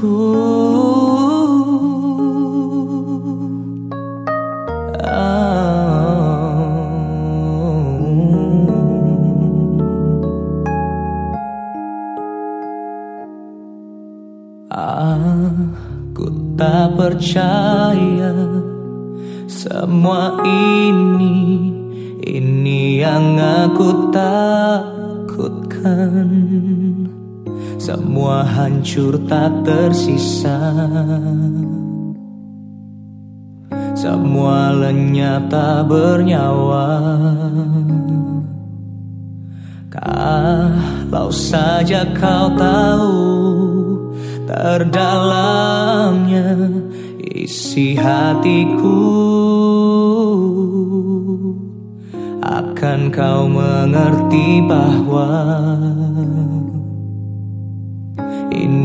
Aku tak percaya semua ini, ini yang aku takutkan. Semua hancur tak tersisa. Semua lenyap tak bernyawa. Kalau saja kau tahu terdalamnya isi hatiku. Akan kau mengerti bahwa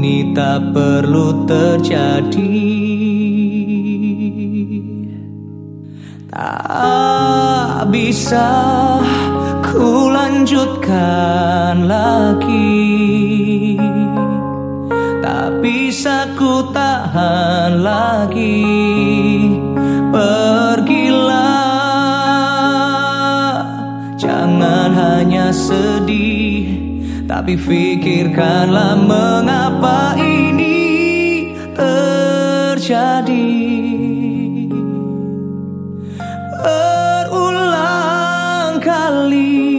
ini tak perlu terjadi. Tak bisa ku lanjutkan lagi. Bisa ku tahan lagi Tapi pikirkanlah mengapa ini terjadi. Berulang kali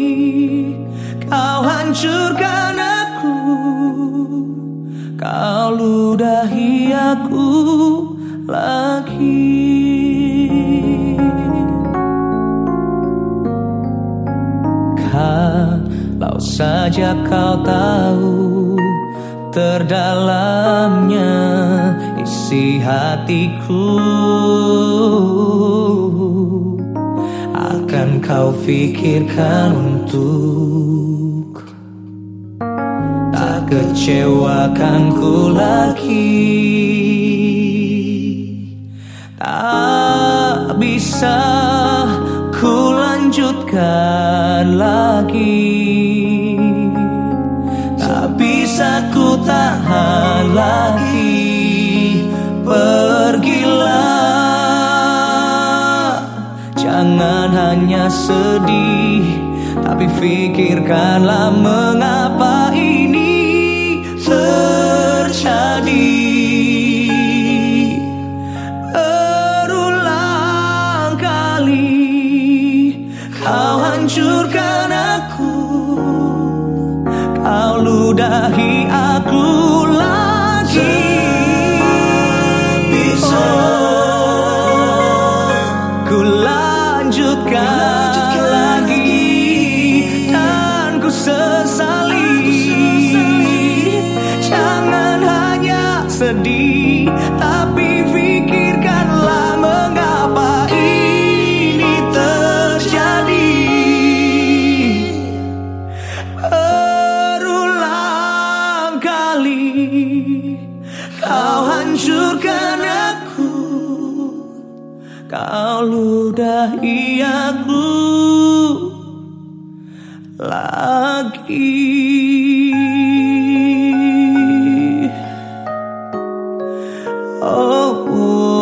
kau hancurkan Kau ludahi aku lagi saja kau tahu Terdalamnya isi hatiku. Akan kau pikirkan untuk kecewakan ku lagi. Tak bisa ku lanjutkan lagi Jangan hanya sedih Tapi pikirkanlah mengapa ini terjadi. Berulang kali kau hancurkan aku Kau ludahi aku lagi kau hancurkan Kau ludahi aku. Lagi Oh.